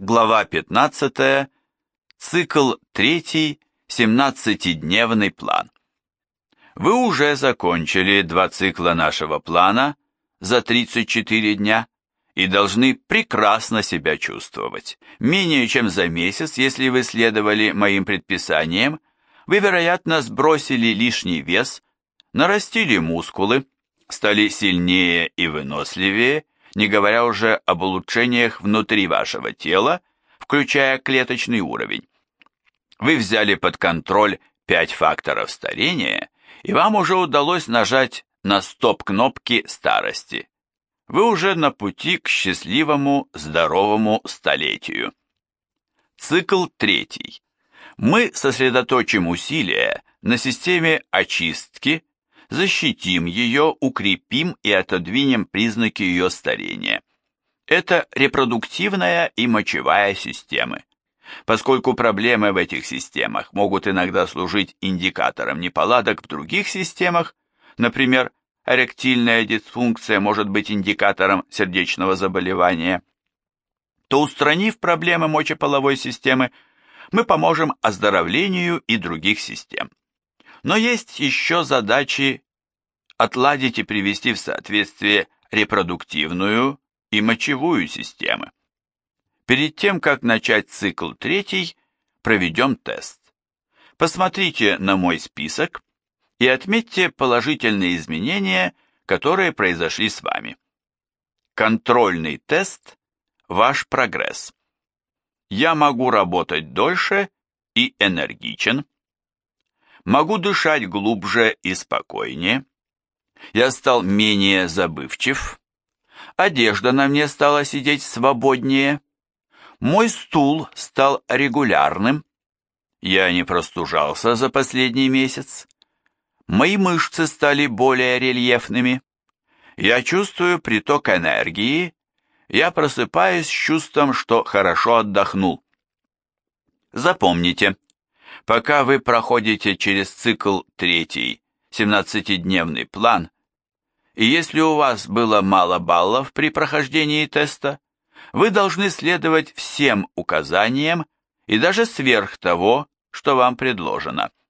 Глава 15. Цикл 3. 17-дневный план. Вы уже закончили два цикла нашего плана за 34 дня и должны прекрасно себя чувствовать. Менее чем за месяц, если вы следовали моим предписаниям, вы, вероятно, сбросили лишний вес, нарастили мускулы, стали сильнее и выносливее, не говоря уже об улучшениях внутри вашего тела, включая клеточный уровень. Вы взяли под контроль пять факторов старения, и вам уже удалось нажать на стоп-кнопки старости. Вы уже на пути к счастливому, здоровому столетию. Цикл третий. Мы сосредоточим усилия на системе очистки, защитим ее, укрепим и отодвинем признаки ее старения. Это репродуктивная и мочевая системы. Поскольку проблемы в этих системах могут иногда служить индикатором неполадок в других системах, например, эректильная дисфункция может быть индикатором сердечного заболевания, то устранив проблемы мочеполовой системы, мы поможем оздоровлению и других систем. Но есть еще задачи отладить и привести в соответствие репродуктивную и мочевую системы. Перед тем, как начать цикл третий, проведем тест. Посмотрите на мой список и отметьте положительные изменения, которые произошли с вами. Контрольный тест – ваш прогресс. Я могу работать дольше и энергичен. Могу дышать глубже и спокойнее. Я стал менее забывчив. Одежда на мне стала сидеть свободнее. Мой стул стал регулярным. Я не простужался за последний месяц. Мои мышцы стали более рельефными. Я чувствую приток энергии. Я просыпаюсь с чувством, что хорошо отдохнул. Запомните, пока вы проходите через цикл третий, 17-дневный план, и если у вас было мало баллов при прохождении теста, вы должны следовать всем указаниям и даже сверх того, что вам предложено –